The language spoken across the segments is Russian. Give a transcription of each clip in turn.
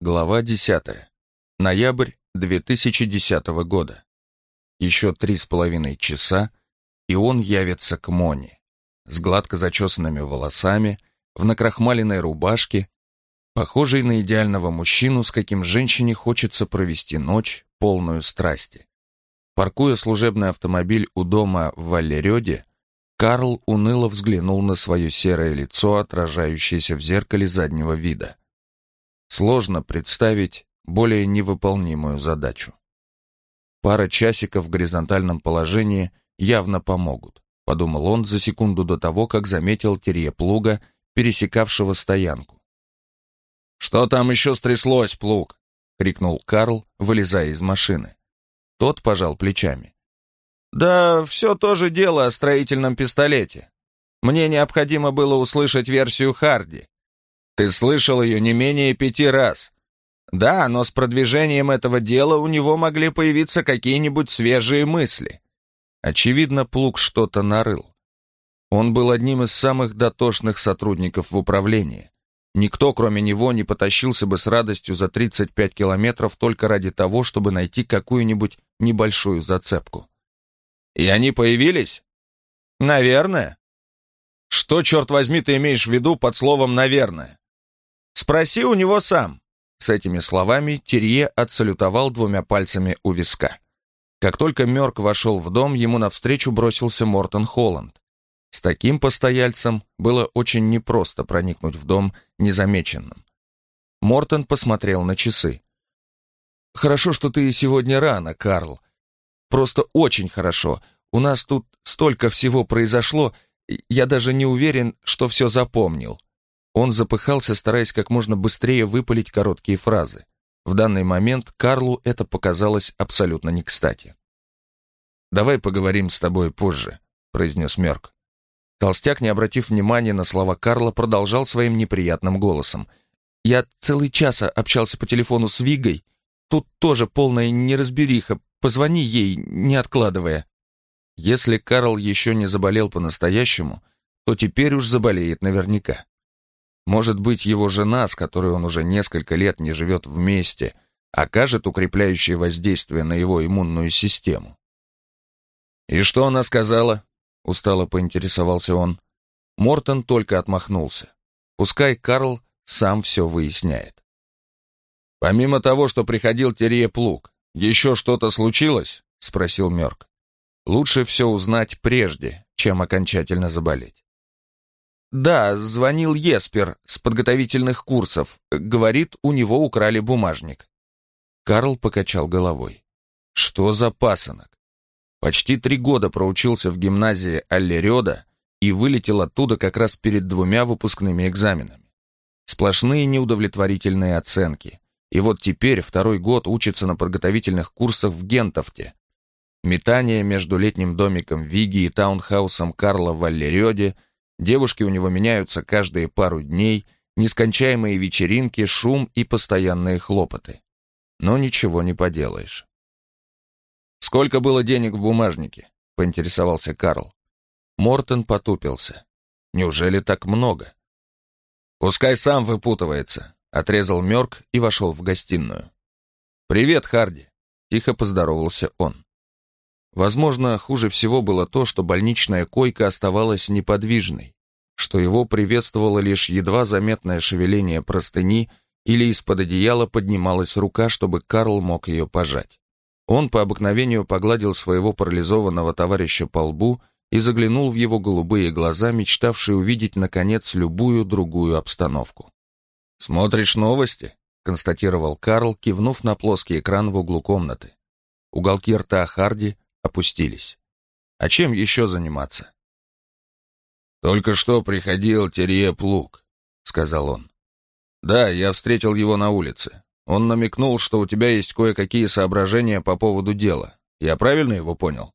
Глава 10. Ноябрь 2010 года. Еще три с половиной часа, и он явится к Моне. С гладко зачесанными волосами, в накрахмаленной рубашке, похожей на идеального мужчину, с каким женщине хочется провести ночь, полную страсти. Паркуя служебный автомобиль у дома в Валереде, Карл уныло взглянул на свое серое лицо, отражающееся в зеркале заднего вида. Сложно представить более невыполнимую задачу. Пара часиков в горизонтальном положении явно помогут, подумал он за секунду до того, как заметил терье плуга, пересекавшего стоянку. «Что там еще стряслось, плуг?» — крикнул Карл, вылезая из машины. Тот пожал плечами. «Да все то же дело о строительном пистолете. Мне необходимо было услышать версию Харди. Ты слышал ее не менее пяти раз. Да, но с продвижением этого дела у него могли появиться какие-нибудь свежие мысли. Очевидно, Плуг что-то нарыл. Он был одним из самых дотошных сотрудников в управлении. Никто, кроме него, не потащился бы с радостью за 35 километров только ради того, чтобы найти какую-нибудь небольшую зацепку. И они появились? Наверное. Что, черт возьми, ты имеешь в виду под словом «наверное»? Спроси у него сам». С этими словами Терье отсалютовал двумя пальцами у виска. Как только Мёрк вошел в дом, ему навстречу бросился Мортон Холланд. С таким постояльцем было очень непросто проникнуть в дом незамеченным. Мортон посмотрел на часы. «Хорошо, что ты сегодня рано, Карл. Просто очень хорошо. У нас тут столько всего произошло, я даже не уверен, что все запомнил». Он запыхался, стараясь как можно быстрее выпалить короткие фразы. В данный момент Карлу это показалось абсолютно не кстати. «Давай поговорим с тобой позже», — произнес Мерк. Толстяк, не обратив внимания на слова Карла, продолжал своим неприятным голосом. «Я целый час общался по телефону с Вигой. Тут тоже полная неразбериха. Позвони ей, не откладывая». Если Карл еще не заболел по-настоящему, то теперь уж заболеет наверняка. Может быть, его жена, с которой он уже несколько лет не живет вместе, окажет укрепляющее воздействие на его иммунную систему. «И что она сказала?» — устало поинтересовался он. Мортон только отмахнулся. Пускай Карл сам все выясняет. «Помимо того, что приходил Терье Плуг, еще что-то случилось?» — спросил Мёрк. «Лучше все узнать прежде, чем окончательно заболеть». «Да, звонил Еспер с подготовительных курсов. Говорит, у него украли бумажник». Карл покачал головой. «Что за пасынок? Почти три года проучился в гимназии Аллерёда и вылетел оттуда как раз перед двумя выпускными экзаменами. Сплошные неудовлетворительные оценки. И вот теперь второй год учится на подготовительных курсах в Гентовте. Метание между летним домиком Виги и таунхаусом Карла в Аллерёде – Девушки у него меняются каждые пару дней, нескончаемые вечеринки, шум и постоянные хлопоты. Но ничего не поделаешь. «Сколько было денег в бумажнике?» — поинтересовался Карл. Мортон потупился. «Неужели так много?» «Пускай сам выпутывается», — отрезал Мёрк и вошел в гостиную. «Привет, Харди», — тихо поздоровался он. Возможно, хуже всего было то, что больничная койка оставалась неподвижной, что его приветствовало лишь едва заметное шевеление простыни или из-под одеяла поднималась рука, чтобы Карл мог ее пожать. Он по обыкновению погладил своего парализованного товарища по лбу и заглянул в его голубые глаза, мечтавшие увидеть, наконец, любую другую обстановку. «Смотришь новости?» — констатировал Карл, кивнув на плоский экран в углу комнаты. Уголки рта Харди опустились. А чем еще заниматься? «Только что приходил Терье Плуг», — сказал он. «Да, я встретил его на улице. Он намекнул, что у тебя есть кое-какие соображения по поводу дела. Я правильно его понял?»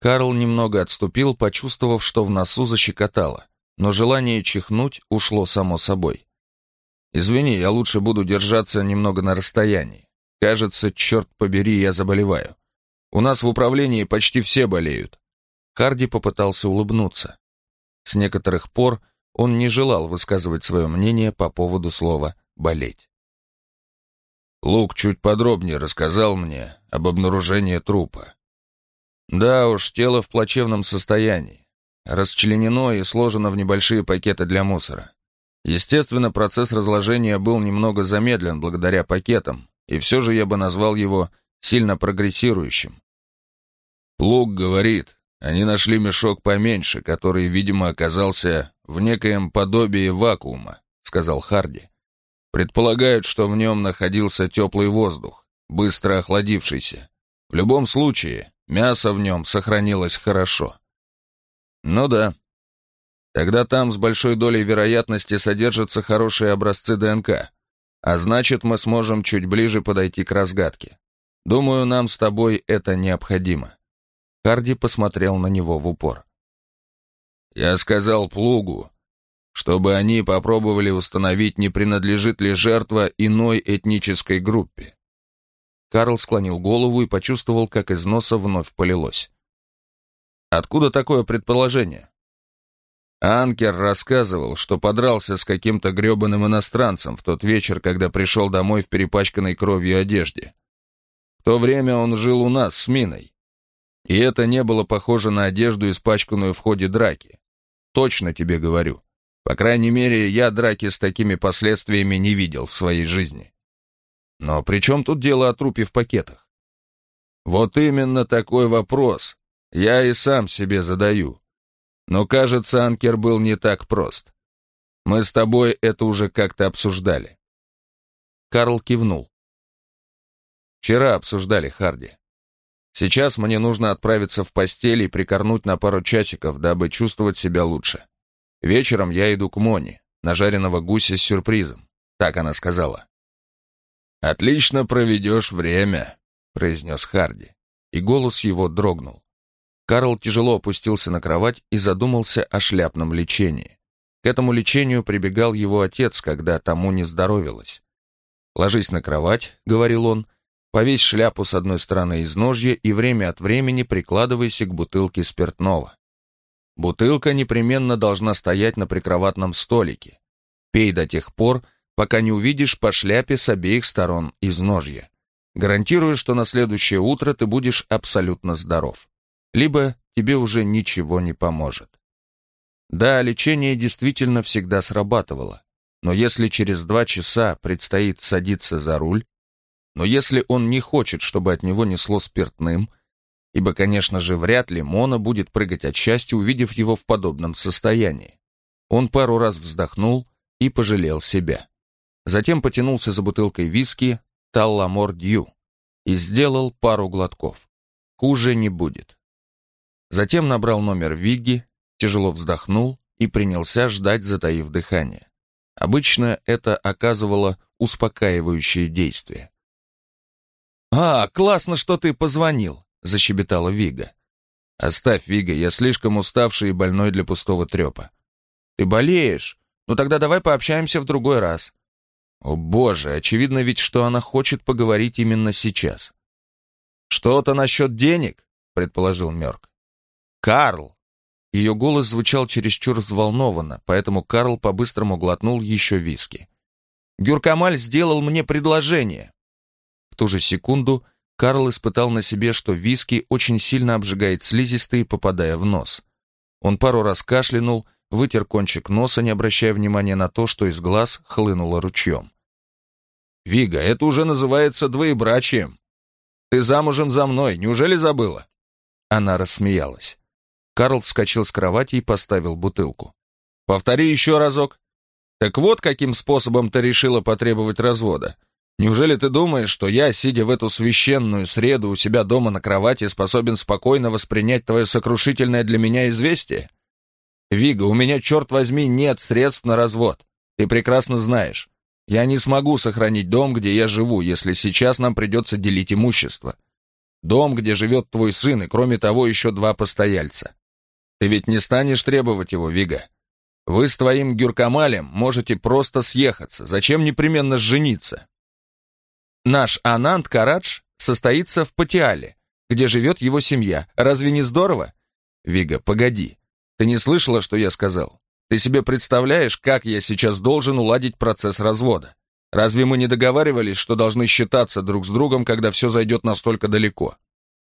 Карл немного отступил, почувствовав, что в носу защекотало, но желание чихнуть ушло само собой. «Извини, я лучше буду держаться немного на расстоянии. Кажется, черт побери, я заболеваю. У нас в управлении почти все болеют». Харди попытался улыбнуться. С некоторых пор он не желал высказывать свое мнение по поводу слова «болеть». Лук чуть подробнее рассказал мне об обнаружении трупа. Да уж, тело в плачевном состоянии. Расчленено и сложено в небольшие пакеты для мусора. Естественно, процесс разложения был немного замедлен благодаря пакетам, и все же я бы назвал его сильно прогрессирующим. Плуг говорит, они нашли мешок поменьше, который, видимо, оказался в некоем подобии вакуума, сказал Харди. Предполагают, что в нем находился теплый воздух, быстро охладившийся. В любом случае, мясо в нем сохранилось хорошо. Ну да. Тогда там с большой долей вероятности содержатся хорошие образцы ДНК, а значит, мы сможем чуть ближе подойти к разгадке. Думаю, нам с тобой это необходимо. Харди посмотрел на него в упор. Я сказал Плугу, чтобы они попробовали установить, не принадлежит ли жертва иной этнической группе. Карл склонил голову и почувствовал, как из носа вновь полилось. Откуда такое предположение? Анкер рассказывал, что подрался с каким-то гребаным иностранцем в тот вечер, когда пришел домой в перепачканной кровью одежде. В то время он жил у нас с Миной. И это не было похоже на одежду, испачканную в ходе драки. Точно тебе говорю. По крайней мере, я драки с такими последствиями не видел в своей жизни. Но при чем тут дело о трупе в пакетах? Вот именно такой вопрос я и сам себе задаю. Но, кажется, Анкер был не так прост. Мы с тобой это уже как-то обсуждали. Карл кивнул. Вчера обсуждали Харди. Сейчас мне нужно отправиться в постель и прикорнуть на пару часиков, дабы чувствовать себя лучше. Вечером я иду к Моне, на жареного гуся с сюрпризом. Так она сказала. «Отлично проведешь время», — произнес Харди, и голос его дрогнул. Карл тяжело опустился на кровать и задумался о шляпном лечении. К этому лечению прибегал его отец, когда тому не здоровилось. «Ложись на кровать», — говорил он, Повесь шляпу с одной стороны из ножья и время от времени прикладывайся к бутылке спиртного. Бутылка непременно должна стоять на прикроватном столике. Пей до тех пор, пока не увидишь по шляпе с обеих сторон из ножья. Гарантирую, что на следующее утро ты будешь абсолютно здоров. Либо тебе уже ничего не поможет. Да, лечение действительно всегда срабатывало, но если через два часа предстоит садиться за руль, но если он не хочет, чтобы от него несло спиртным, ибо, конечно же, вряд ли Мона будет прыгать от счастья, увидев его в подобном состоянии. Он пару раз вздохнул и пожалел себя. Затем потянулся за бутылкой виски «Талламор Дью» и сделал пару глотков. Хуже не будет. Затем набрал номер Вигги, тяжело вздохнул и принялся ждать, затаив дыхание. Обычно это оказывало успокаивающее действие. «А, классно, что ты позвонил», — защебетала Вига. «Оставь, Вига, я слишком уставший и больной для пустого трепа». «Ты болеешь? Ну тогда давай пообщаемся в другой раз». «О боже, очевидно ведь, что она хочет поговорить именно сейчас». «Что-то насчет денег?» — предположил Мёрк. «Карл!» Ее голос звучал чересчур взволнованно, поэтому Карл по-быстрому глотнул еще виски. «Гюркамаль сделал мне предложение. В ту же секунду Карл испытал на себе, что виски очень сильно обжигает слизистые, попадая в нос. Он пару раз кашлянул, вытер кончик носа, не обращая внимания на то, что из глаз хлынуло ручьем. «Вига, это уже называется двоебрачием. Ты замужем за мной, неужели забыла?» Она рассмеялась. Карл вскочил с кровати и поставил бутылку. «Повтори еще разок. Так вот, каким способом ты решила потребовать развода. Неужели ты думаешь, что я, сидя в эту священную среду у себя дома на кровати, способен спокойно воспринять твое сокрушительное для меня известие? Вига, у меня, черт возьми, нет средств на развод. Ты прекрасно знаешь. Я не смогу сохранить дом, где я живу, если сейчас нам придется делить имущество. Дом, где живет твой сын, и кроме того еще два постояльца. Ты ведь не станешь требовать его, Вига. Вы с твоим Гюркамалем можете просто съехаться. Зачем непременно жениться? Наш Ананд Карадж состоится в Патиале, где живет его семья. Разве не здорово? Вига, погоди. Ты не слышала, что я сказал? Ты себе представляешь, как я сейчас должен уладить процесс развода? Разве мы не договаривались, что должны считаться друг с другом, когда все зайдет настолько далеко?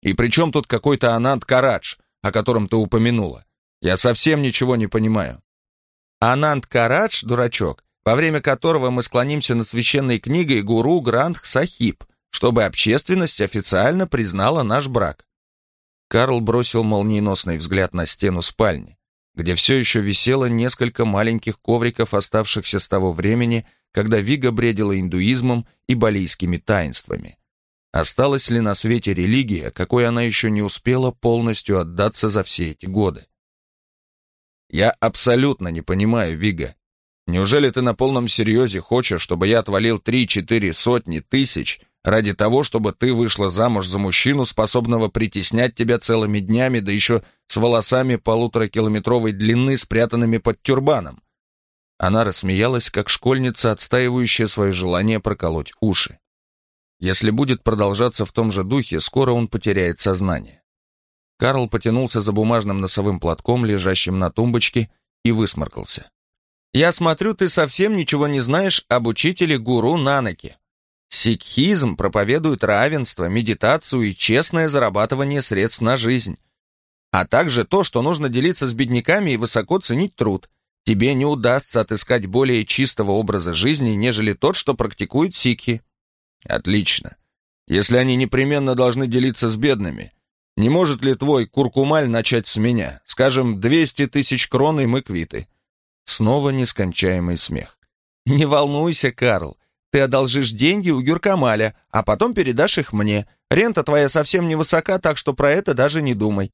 И при чем тут какой-то Ананд Карадж, о котором ты упомянула? Я совсем ничего не понимаю. Ананд Карадж, дурачок, во время которого мы склонимся над священной книгой Гуру Грандх Сахиб, чтобы общественность официально признала наш брак. Карл бросил молниеносный взгляд на стену спальни, где все еще висело несколько маленьких ковриков, оставшихся с того времени, когда Вига бредила индуизмом и балийскими таинствами. Осталась ли на свете религия, какой она еще не успела полностью отдаться за все эти годы? Я абсолютно не понимаю, Вига. Неужели ты на полном серьезе хочешь, чтобы я отвалил три-четыре сотни тысяч ради того, чтобы ты вышла замуж за мужчину, способного притеснять тебя целыми днями, да еще с волосами полуторакилометровой длины, спрятанными под тюрбаном? Она рассмеялась, как школьница, отстаивающая свое желание проколоть уши. Если будет продолжаться в том же духе, скоро он потеряет сознание. Карл потянулся за бумажным носовым платком, лежащим на тумбочке, и высморкался. «Я смотрю, ты совсем ничего не знаешь об учителе гуру Нанаке. Сикхизм проповедует равенство, медитацию и честное зарабатывание средств на жизнь, а также то, что нужно делиться с бедняками и высоко ценить труд – тебе не удастся отыскать более чистого образа жизни, нежели тот, что практикуют сикхи. Отлично. Если они непременно должны делиться с бедными, не может ли твой куркумаль начать с меня? Скажем, 200 тысяч крон, и мы квиты. Снова нескончаемый смех. Не волнуйся, Карл. Ты одолжишь деньги у Гюркамаля, а потом передашь их мне. Рента твоя совсем невысока, так что про это даже не думай.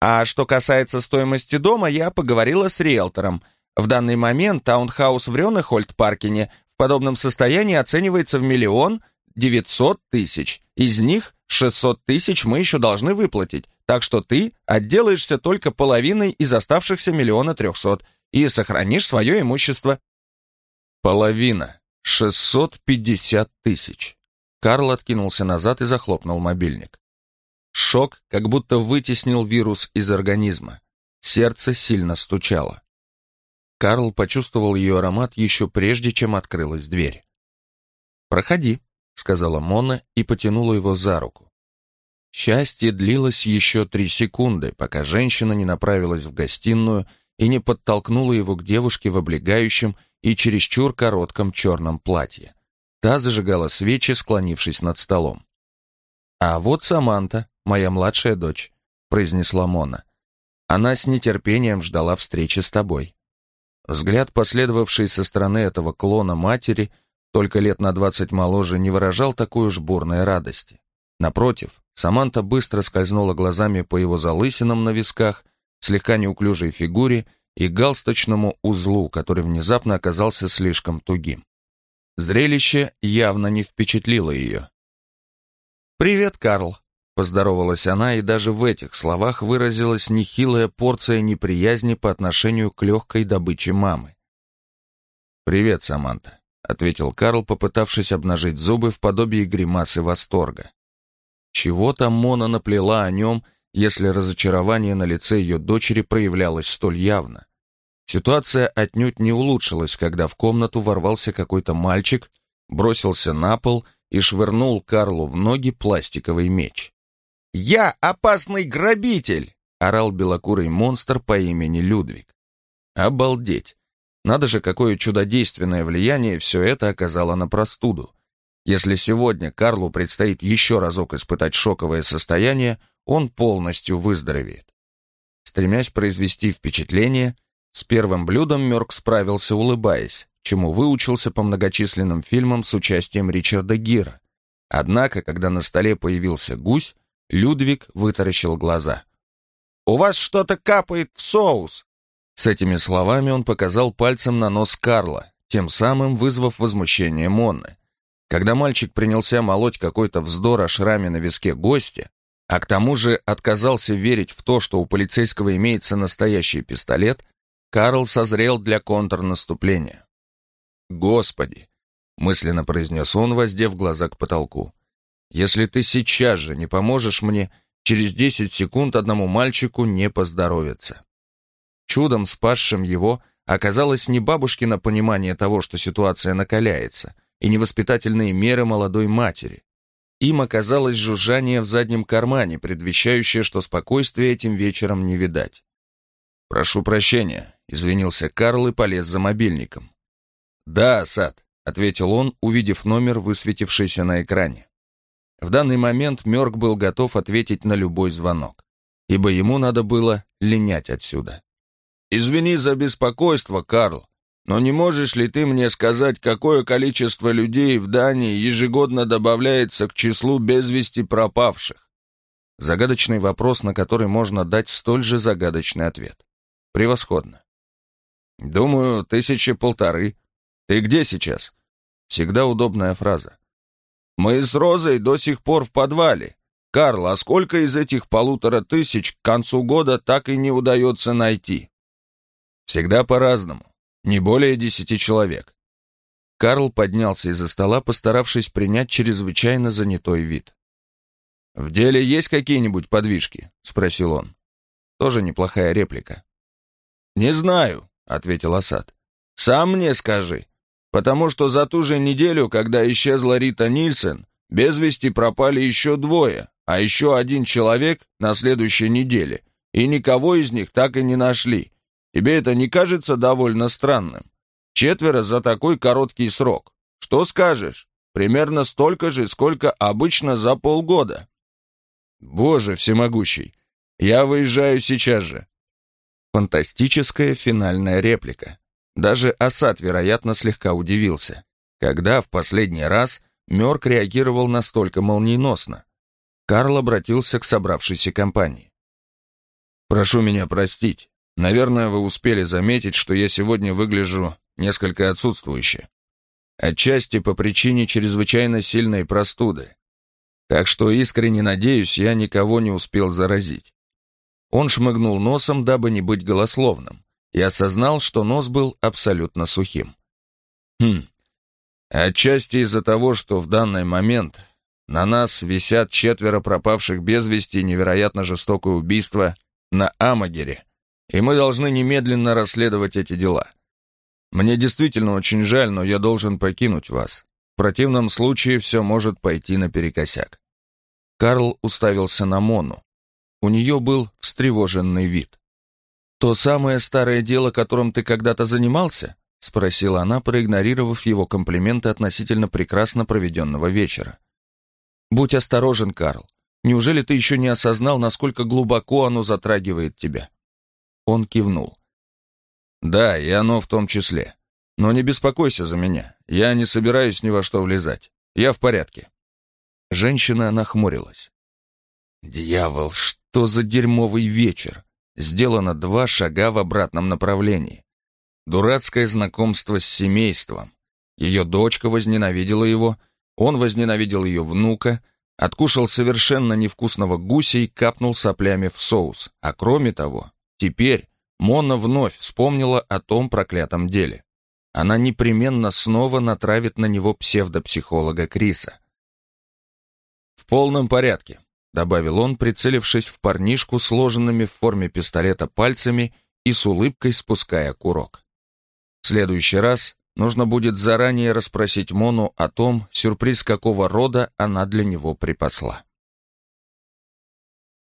А что касается стоимости дома, я поговорила с риэлтором — в данный момент таунхаус в Рёнехольд-Паркине в подобном состоянии оценивается в миллион девятьсот тысяч. Из них 600 тысяч мы еще должны выплатить, так что ты отделаешься только половиной из оставшихся миллиона трехсот и сохранишь свое имущество. Половина. 650 тысяч. Карл откинулся назад и захлопнул мобильник. Шок как будто вытеснил вирус из организма. Сердце сильно стучало. Карл почувствовал ее аромат еще прежде, чем открылась дверь. «Проходи», — сказала Мона и потянула его за руку. Счастье длилось еще три секунды, пока женщина не направилась в гостиную и не подтолкнула его к девушке в облегающем и чересчур коротком черном платье. Та зажигала свечи, склонившись над столом. «А вот Саманта, моя младшая дочь», — произнесла Мона. «Она с нетерпением ждала встречи с тобой». Взгляд, последовавший со стороны этого клона матери, только лет на двадцать моложе, не выражал такой уж бурной радости. Напротив, Саманта быстро скользнула глазами по его залысинам на висках, слегка неуклюжей фигуре и галсточному узлу, который внезапно оказался слишком тугим. Зрелище явно не впечатлило ее. «Привет, Карл», Поздоровалась она, и даже в этих словах выразилась нехилая порция неприязни по отношению к легкой добыче мамы. «Привет, Саманта», — ответил Карл, попытавшись обнажить зубы в подобии гримасы восторга. Чего там Мона наплела о нем, если разочарование на лице ее дочери проявлялось столь явно? Ситуация отнюдь не улучшилась, когда в комнату ворвался какой-то мальчик, бросился на пол и швырнул Карлу в ноги пластиковый меч. «Я опасный грабитель!» — орал белокурый монстр по имени Людвиг. Обалдеть! Надо же, какое чудодейственное влияние все это оказало на простуду. Если сегодня Карлу предстоит еще разок испытать шоковое состояние, он полностью выздоровеет. Стремясь произвести впечатление, с первым блюдом Мёрк справился, улыбаясь, чему выучился по многочисленным фильмам с участием Ричарда Гира. Однако, когда на столе появился гусь, Людвиг вытаращил глаза. «У вас что-то капает в соус!» С этими словами он показал пальцем на нос Карла, тем самым вызвав возмущение Монны. Когда мальчик принялся молоть какой-то вздор о шраме на виске гостя, а к тому же отказался верить в то, что у полицейского имеется настоящий пистолет, Карл созрел для контрнаступления. «Господи!» — мысленно произнес он, воздев глаза к потолку. Если ты сейчас же не поможешь мне, через 10 секунд одному мальчику не поздоровится. Чудом спасшим его оказалось не бабушкино понимание того, что ситуация накаляется, и невоспитательные меры молодой матери. Им оказалось жужжание в заднем кармане, предвещающее, что спокойствия этим вечером не видать. «Прошу прощения», — извинился Карл и полез за мобильником. «Да, Сад», — ответил он, увидев номер, высветившийся на экране. В данный момент Мёрк был готов ответить на любой звонок, ибо ему надо было линять отсюда. «Извини за беспокойство, Карл, но не можешь ли ты мне сказать, какое количество людей в Дании ежегодно добавляется к числу без вести пропавших? Загадочный вопрос, на который можно дать столь же загадочный ответ. Превосходно. Думаю, тысячи полторы. Ты где сейчас? Всегда удобная фраза. Мы с Розой до сих пор в подвале. Карл, а сколько из этих полутора тысяч к концу года так и не удается найти? Всегда по-разному. Не более десяти человек. Карл поднялся из-за стола, постаравшись принять чрезвычайно занятой вид. «В деле есть какие-нибудь подвижки?» — спросил он. Тоже неплохая реплика. «Не знаю», — ответил Асад. «Сам мне скажи, потому что за ту же неделю, когда исчезла Рита Нильсен, без вести пропали еще двое, а еще один человек на следующей неделе, и никого из них так и не нашли. Тебе это не кажется довольно странным? Четверо за такой короткий срок. Что скажешь? Примерно столько же, сколько обычно за полгода. Боже всемогущий, я выезжаю сейчас же. Фантастическая финальная реплика. Даже Асад, вероятно, слегка удивился. Когда в последний раз Мёрк реагировал настолько молниеносно? Карл обратился к собравшейся компании. «Прошу меня простить. Наверное, вы успели заметить, что я сегодня выгляжу несколько отсутствующе. Отчасти по причине чрезвычайно сильной простуды. Так что искренне надеюсь, я никого не успел заразить. Он шмыгнул носом, дабы не быть голословным, и осознал, что нос был абсолютно сухим. Хм, отчасти из-за того, что в данный момент на нас висят четверо пропавших без вести невероятно жестокое убийство на Амагере и мы должны немедленно расследовать эти дела. Мне действительно очень жаль, но я должен покинуть вас. В противном случае все может пойти наперекосяк». Карл уставился на Мону. У нее был встревоженный вид. «То самое старое дело, которым ты когда-то занимался?» — спросила она, проигнорировав его комплименты относительно прекрасно проведенного вечера. «Будь осторожен, Карл. Неужели ты еще не осознал, насколько глубоко оно затрагивает тебя?» Он кивнул. «Да, и оно в том числе. Но не беспокойся за меня. Я не собираюсь ни во что влезать. Я в порядке». Женщина нахмурилась. «Дьявол, что за дерьмовый вечер!» Сделано два шага в обратном направлении. Дурацкое знакомство с семейством. Ее дочка возненавидела его, он возненавидел ее внука, откушал совершенно невкусного гуся и капнул соплями в соус. А кроме того, Теперь Мона вновь вспомнила о том проклятом деле. Она непременно снова натравит на него псевдопсихолога Криса. «В полном порядке», — добавил он, прицелившись в парнишку сложенными в форме пистолета пальцами и с улыбкой спуская курок. В следующий раз нужно будет заранее расспросить Мону о том, сюрприз какого рода она для него припасла.